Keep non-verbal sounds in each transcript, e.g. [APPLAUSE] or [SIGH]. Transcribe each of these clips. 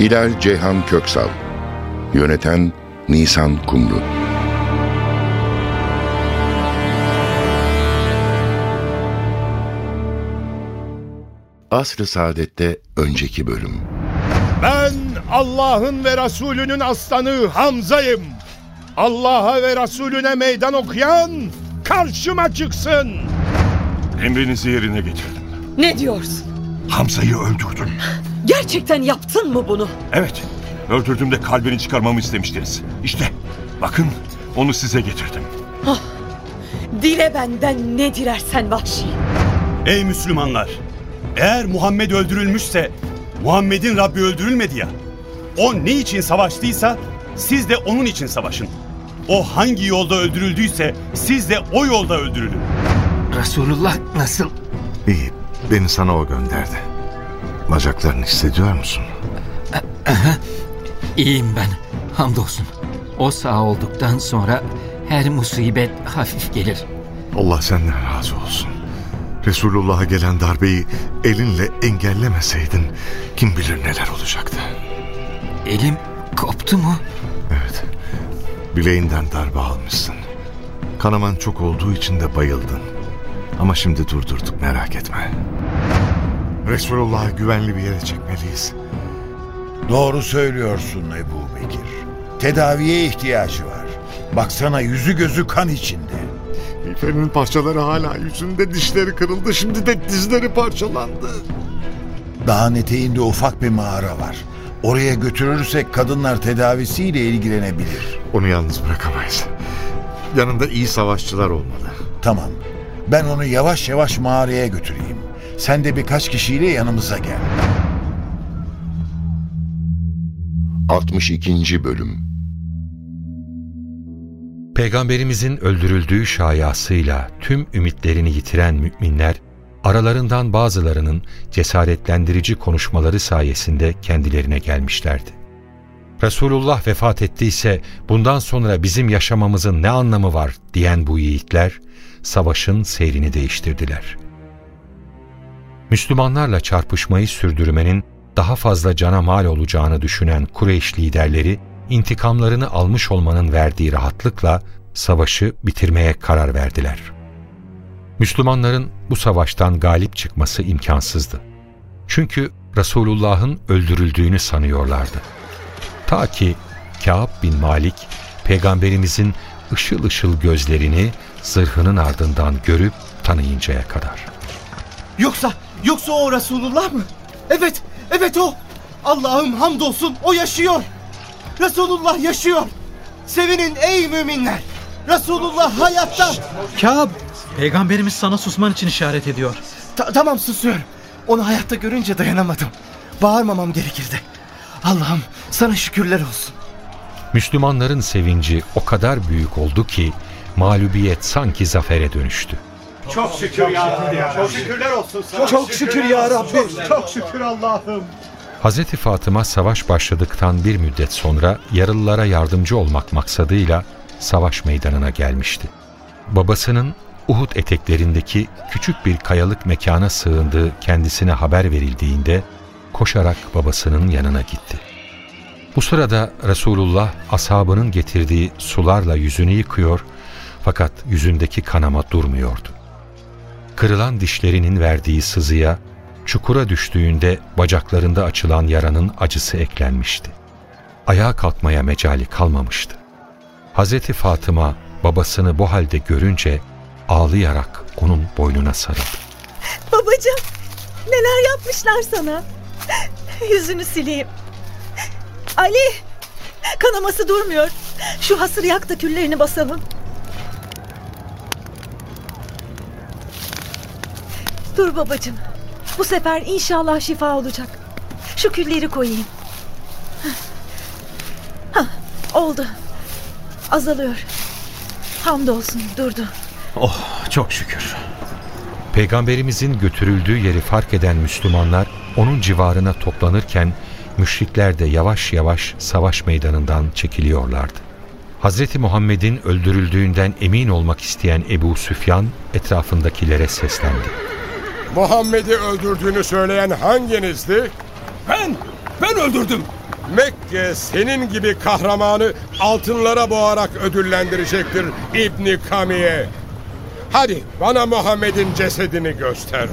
Hilal Ceyhan Köksal Yöneten Nisan Kumru Asr-ı Saadet'te önceki bölüm Ben Allah'ın ve Resulünün aslanı Hamza'yım. Allah'a ve Resulüne meydan okuyan karşıma çıksın. Emrinizi yerine getirdim. Ne diyorsun? Hamza'yı öldürdüm. Gerçekten yaptın mı bunu? Evet, öldürdüğümde kalbini çıkarmamı istemiştiniz. İşte, bakın onu size getirdim. Dile benden ne dilersen vahşi. Ey Müslümanlar! Eğer Muhammed öldürülmüşse Muhammed'in Rabbi öldürülmedi ya. O ne için savaştıysa siz de onun için savaşın. O hangi yolda öldürüldüyse siz de o yolda öldürülün. Resulullah nasıl? İyi, beni sana o gönderdi. Bacaklarını hissediyor musun? [CLEARS THROAT] İyiyim ben. Hamdolsun. O sağ olduktan sonra her musibet hafif gelir. Allah senden razı olsun. Resulullah'a gelen darbeyi elinle engellemeseydin kim bilir neler olacaktı. Elim koptu mu? Evet, bileğinden darbe almışsın. Kanaman çok olduğu için de bayıldın. Ama şimdi durdurduk merak etme. Resulullah'ı güvenli bir yere çekmeliyiz. Doğru söylüyorsun Ebu Bekir. Tedaviye ihtiyacı var. Baksana yüzü gözü kan içinde. İlfer'in parçaları hala yüzünde dişleri kırıldı şimdi de dizleri parçalandı. Dağın eteğinde ufak bir mağara var. Oraya götürürsek kadınlar tedavisiyle ilgilenebilir. Onu yalnız bırakamayız. Yanında iyi savaşçılar olmalı. Tamam. Ben onu yavaş yavaş mağaraya götüreyim. Sen de birkaç kişiyle yanımıza gel. 62. Bölüm Peygamberimizin öldürüldüğü şayasıyla tüm ümitlerini yitiren müminler, aralarından bazılarının cesaretlendirici konuşmaları sayesinde kendilerine gelmişlerdi. Resulullah vefat ettiyse bundan sonra bizim yaşamamızın ne anlamı var diyen bu yiğitler, savaşın seyrini değiştirdiler. Müslümanlarla çarpışmayı sürdürmenin daha fazla cana mal olacağını düşünen Kureyş liderleri, intikamlarını almış olmanın verdiği rahatlıkla savaşı bitirmeye karar verdiler. Müslümanların bu savaştan galip çıkması imkansızdı. Çünkü Resulullah'ın öldürüldüğünü sanıyorlardı. Ta ki Kâb bin Malik, Peygamberimizin ışıl ışıl gözlerini zırhının ardından görüp tanıyıncaya kadar. Yoksa, yoksa o Resulullah mı? Evet, evet o. Allah'ım hamdolsun o yaşıyor. Resulullah yaşıyor. Sevinin ey müminler. Resulullah hayatta. Kâb, peygamberimiz sana susman için işaret ediyor. Ta- tamam susuyorum. Onu hayatta görünce dayanamadım. Bağırmamam gerekirdi. Allah'ım sana şükürler olsun. Müslümanların sevinci o kadar büyük oldu ki mağlubiyet sanki zafere dönüştü. Çok şükür ya Rabbi. Çok şükürler olsun sana. Çok şükür ya Rabbi. Çok şükür Allah'ım. Hz. Fatıma savaş başladıktan bir müddet sonra yarılılara yardımcı olmak maksadıyla savaş meydanına gelmişti. Babasının Uhud eteklerindeki küçük bir kayalık mekana sığındığı kendisine haber verildiğinde koşarak babasının yanına gitti. Bu sırada Resulullah ashabının getirdiği sularla yüzünü yıkıyor fakat yüzündeki kanama durmuyordu. Kırılan dişlerinin verdiği sızıya çukura düştüğünde bacaklarında açılan yaranın acısı eklenmişti. Ayağa kalkmaya mecali kalmamıştı. Hazreti Fatıma babasını bu halde görünce ağlayarak onun boynuna sarıldı. Babacığım neler yapmışlar sana? Yüzünü sileyim. Ali kanaması durmuyor. Şu hasır yak da küllerini basalım. Dur babacığım. Bu sefer inşallah şifa olacak. Şu külleri koyayım. Oldu. Azalıyor. Hamdolsun durdu. Oh çok şükür. Peygamberimizin götürüldüğü yeri fark eden Müslümanlar onun civarına toplanırken müşrikler de yavaş yavaş savaş meydanından çekiliyorlardı. Hazreti Muhammed'in öldürüldüğünden emin olmak isteyen Ebu Süfyan etrafındakilere seslendi. Muhammed'i öldürdüğünü söyleyen hanginizdi? Ben, ben öldürdüm. Mekke senin gibi kahramanı altınlara boğarak ödüllendirecektir İbni Kamiye. Hadi bana Muhammed'in cesedini göster.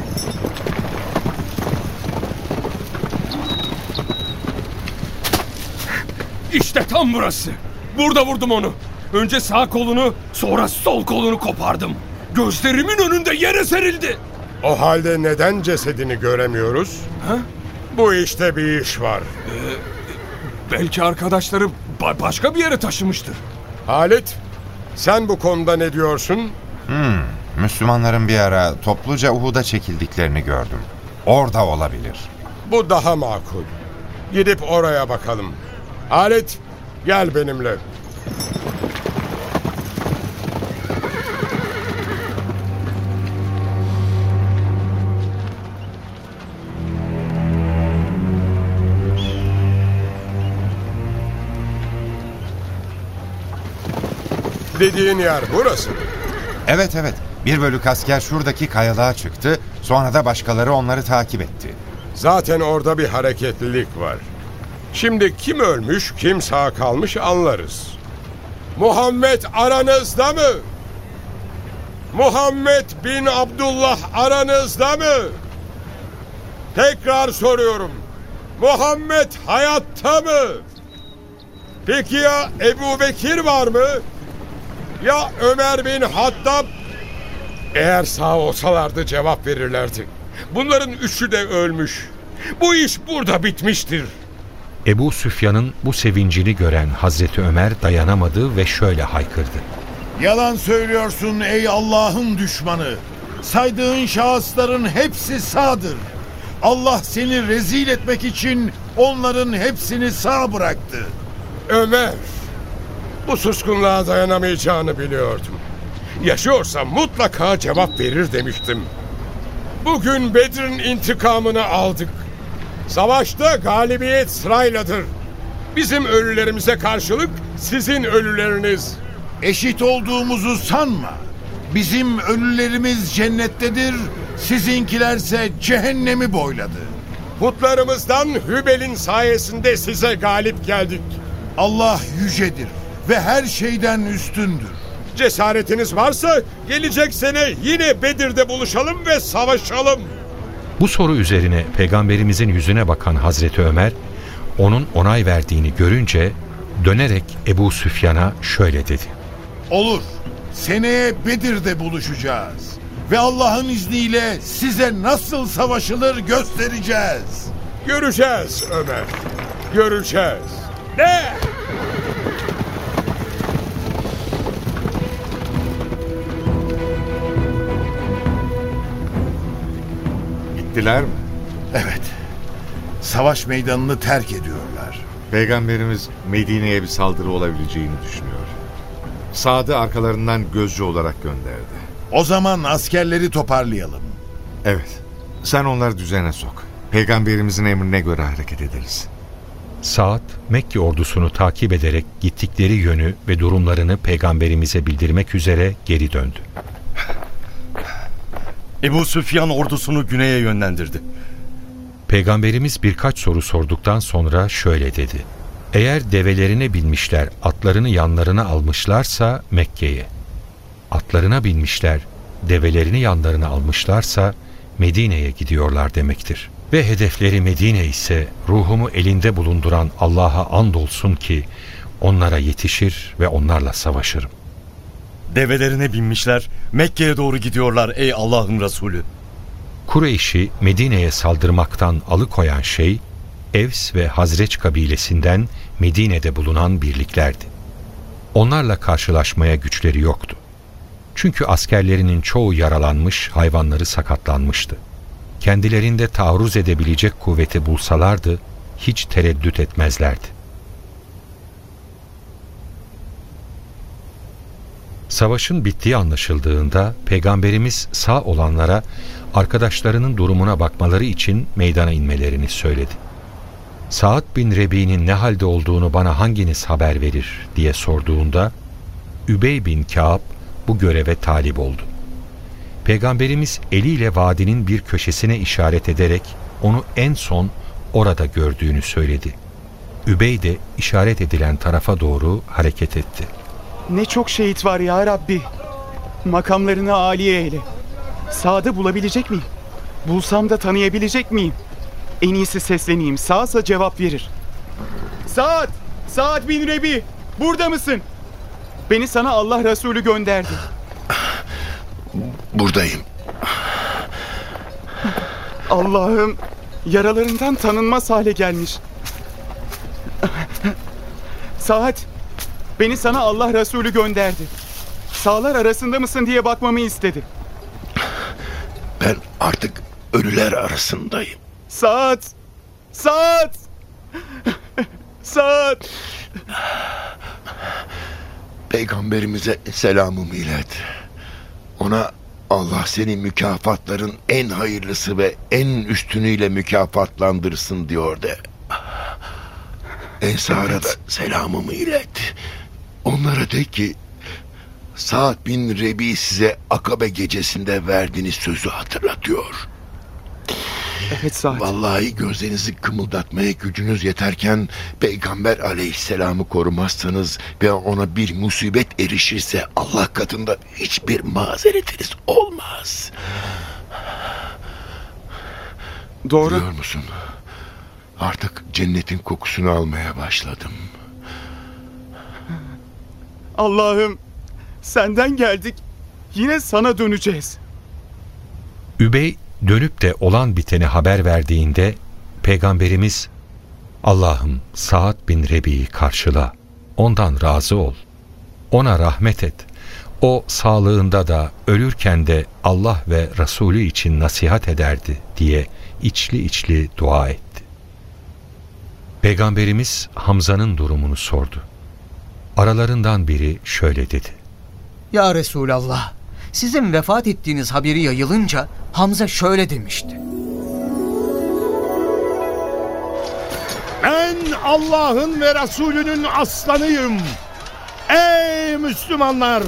İşte tam burası. Burada vurdum onu. Önce sağ kolunu, sonra sol kolunu kopardım. Gözlerimin önünde yere serildi. O halde neden cesedini göremiyoruz? Ha? Bu işte bir iş var. Belki arkadaşları ba- başka bir yere taşımıştır. Halit, sen bu konuda ne diyorsun? Hmm, Müslümanların bir ara topluca Uhud'a çekildiklerini gördüm. Orada olabilir. Bu daha makul. Gidip oraya bakalım. Halit, gel benimle. Dediğin yer burası? Evet evet. Bir bölük asker şuradaki kayalığa çıktı. Sonra da başkaları onları takip etti. Zaten orada bir hareketlilik var. Şimdi kim ölmüş, kim sağ kalmış anlarız. Muhammed aranızda mı? Muhammed bin Abdullah aranızda mı? Tekrar soruyorum. Muhammed hayatta mı? Peki ya Ebu Bekir var mı? Ya Ömer bin Hattab? Eğer sağ olsalardı cevap verirlerdi. Bunların üçü de ölmüş. Bu iş burada bitmiştir. Ebu Süfyan'ın bu sevincini gören Hazreti Ömer dayanamadı ve şöyle haykırdı. Yalan söylüyorsun ey Allah'ın düşmanı. Saydığın şahısların hepsi sağdır. Allah seni rezil etmek için onların hepsini sağ bıraktı. Ömer, bu suskunluğa dayanamayacağını biliyordum. Yaşıyorsa mutlaka cevap verir demiştim. Bugün Bedir'in intikamını aldık. Savaşta galibiyet sırayladır. Bizim ölülerimize karşılık sizin ölüleriniz. Eşit olduğumuzu sanma. Bizim ölülerimiz cennettedir, sizinkilerse cehennemi boyladı. Putlarımızdan Hübel'in sayesinde size galip geldik. Allah yücedir ve her şeyden üstündür. Cesaretiniz varsa gelecek sene yine Bedir'de buluşalım ve savaşalım. Bu soru üzerine peygamberimizin yüzüne bakan Hazreti Ömer onun onay verdiğini görünce dönerek Ebu Süfyan'a şöyle dedi. Olur. Seneye Bedir'de buluşacağız. Ve Allah'ın izniyle size nasıl savaşılır göstereceğiz. Göreceğiz Ömer. Göreceğiz. Ne? Gittiler mi? Evet. Savaş meydanını terk ediyorlar. Peygamberimiz Medine'ye bir saldırı olabileceğini düşünüyor. Sad'ı arkalarından gözcü olarak gönderdi. O zaman askerleri toparlayalım. Evet. Sen onları düzene sok. Peygamberimizin emrine göre hareket ederiz. Saad Mekke ordusunu takip ederek gittikleri yönü ve durumlarını peygamberimize bildirmek üzere geri döndü. Ebu Süfyan ordusunu güneye yönlendirdi. Peygamberimiz birkaç soru sorduktan sonra şöyle dedi. Eğer develerine binmişler, atlarını yanlarına almışlarsa Mekke'ye. Atlarına binmişler, develerini yanlarına almışlarsa Medine'ye gidiyorlar demektir. Ve hedefleri Medine ise ruhumu elinde bulunduran Allah'a andolsun ki onlara yetişir ve onlarla savaşırım. Develerine binmişler, Mekke'ye doğru gidiyorlar ey Allah'ın Resulü. Kureyş'i Medine'ye saldırmaktan alıkoyan şey, Evs ve Hazreç kabilesinden Medine'de bulunan birliklerdi. Onlarla karşılaşmaya güçleri yoktu. Çünkü askerlerinin çoğu yaralanmış, hayvanları sakatlanmıştı. Kendilerinde taarruz edebilecek kuvveti bulsalardı, hiç tereddüt etmezlerdi. Savaşın bittiği anlaşıldığında peygamberimiz sağ olanlara arkadaşlarının durumuna bakmaları için meydana inmelerini söyledi. Saad bin Rebi'nin ne halde olduğunu bana hanginiz haber verir diye sorduğunda Übey bin Kâb bu göreve talip oldu. Peygamberimiz eliyle vadinin bir köşesine işaret ederek onu en son orada gördüğünü söyledi. Übey de işaret edilen tarafa doğru hareket etti. Ne çok şehit var ya Rabbi. Makamlarını âliye eyle. Sağda bulabilecek miyim? Bulsam da tanıyabilecek miyim? En iyisi sesleneyim. Sağsa cevap verir. Saat! Saat bin Rebi! Burada mısın? Beni sana Allah Resulü gönderdi. Buradayım. Allah'ım yaralarından tanınmaz hale gelmiş. Saat, beni sana Allah Resulü gönderdi. Sağlar arasında mısın diye bakmamı istedi. Ben artık ölüler arasındayım. Saat, saat, saat. Peygamberimize selamımı ilet. Ona Allah seni mükafatların en hayırlısı ve en üstünüyle mükafatlandırsın diyor de. Ensar'a da selamımı ilet. Onlara de ki Sa'd bin Rebi size Akabe gecesinde verdiğiniz sözü hatırlatıyor. Evet Sa'd. Vallahi gözlerinizi kımıldatmaya gücünüz yeterken Peygamber aleyhisselamı korumazsanız ve ona bir musibet erişirse Allah katında hiçbir mazeretiniz olmaz. Doğru. Biliyor musun? Artık cennetin kokusunu almaya başladım. Allah'ım senden geldik. Yine sana döneceğiz. Übey dönüp de olan biteni haber verdiğinde Peygamberimiz Allah'ım Sa'd bin Rebi'yi karşıla, ondan razı ol, ona rahmet et, o sağlığında da ölürken de Allah ve Resulü için nasihat ederdi diye içli içli dua etti. Peygamberimiz Hamza'nın durumunu sordu. Aralarından biri şöyle dedi. Ya Resulallah, sizin vefat ettiğiniz haberi yayılınca Hamza şöyle demişti. Ben Allah'ın ve Resulünün aslanıyım. Ey Müslümanlar!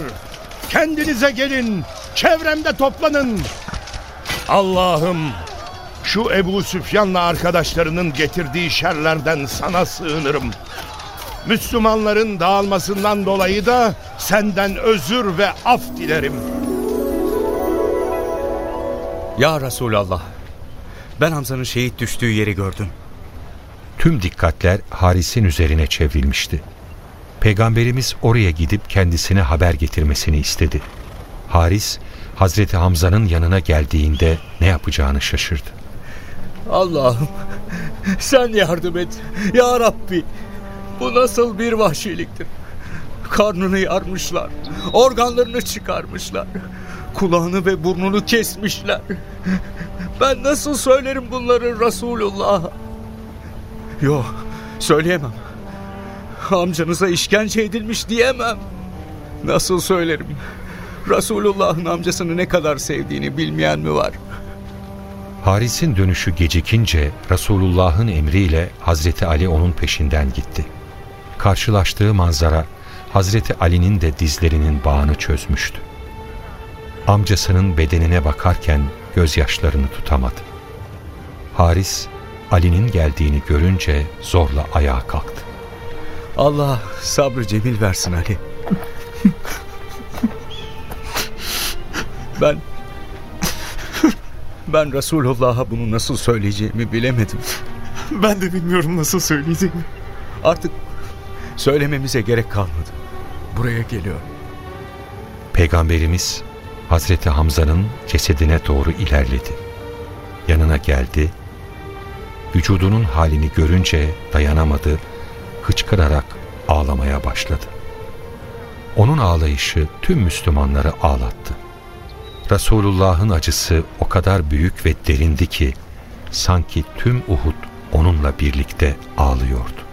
Kendinize gelin, çevremde toplanın. Allah'ım, şu Ebu Süfyan'la arkadaşlarının getirdiği şerlerden sana sığınırım. Müslümanların dağılmasından dolayı da senden özür ve af dilerim. Ya Resulallah, ben Hamza'nın şehit düştüğü yeri gördüm. Tüm dikkatler Haris'in üzerine çevrilmişti. Peygamberimiz oraya gidip kendisine haber getirmesini istedi. Haris, Hazreti Hamza'nın yanına geldiğinde ne yapacağını şaşırdı. Allah'ım sen yardım et ya Rabbi. Bu nasıl bir vahşiliktir? Karnını yarmışlar, organlarını çıkarmışlar, kulağını ve burnunu kesmişler. Ben nasıl söylerim bunları Resulullah'a? Yok, söyleyemem. Amcanıza işkence edilmiş diyemem. Nasıl söylerim? Resulullah'ın amcasını ne kadar sevdiğini bilmeyen mi var? Haris'in dönüşü gecikince Resulullah'ın emriyle Hazreti Ali onun peşinden gitti. Karşılaştığı manzara Hazreti Ali'nin de dizlerinin bağını çözmüştü. Amcasının bedenine bakarken gözyaşlarını tutamadı. Haris, Ali'nin geldiğini görünce zorla ayağa kalktı. Allah sabrı cemil versin Ali. ben ben Resulullah'a bunu nasıl söyleyeceğimi bilemedim. Ben de bilmiyorum nasıl söyleyeceğimi. Artık söylememize gerek kalmadı. Buraya geliyor. Peygamberimiz Hazreti Hamza'nın cesedine doğru ilerledi. Yanına geldi. Vücudunun halini görünce dayanamadı, hıçkırarak ağlamaya başladı. Onun ağlayışı tüm Müslümanları ağlattı. Resulullah'ın acısı o kadar büyük ve derindi ki sanki tüm Uhud onunla birlikte ağlıyordu.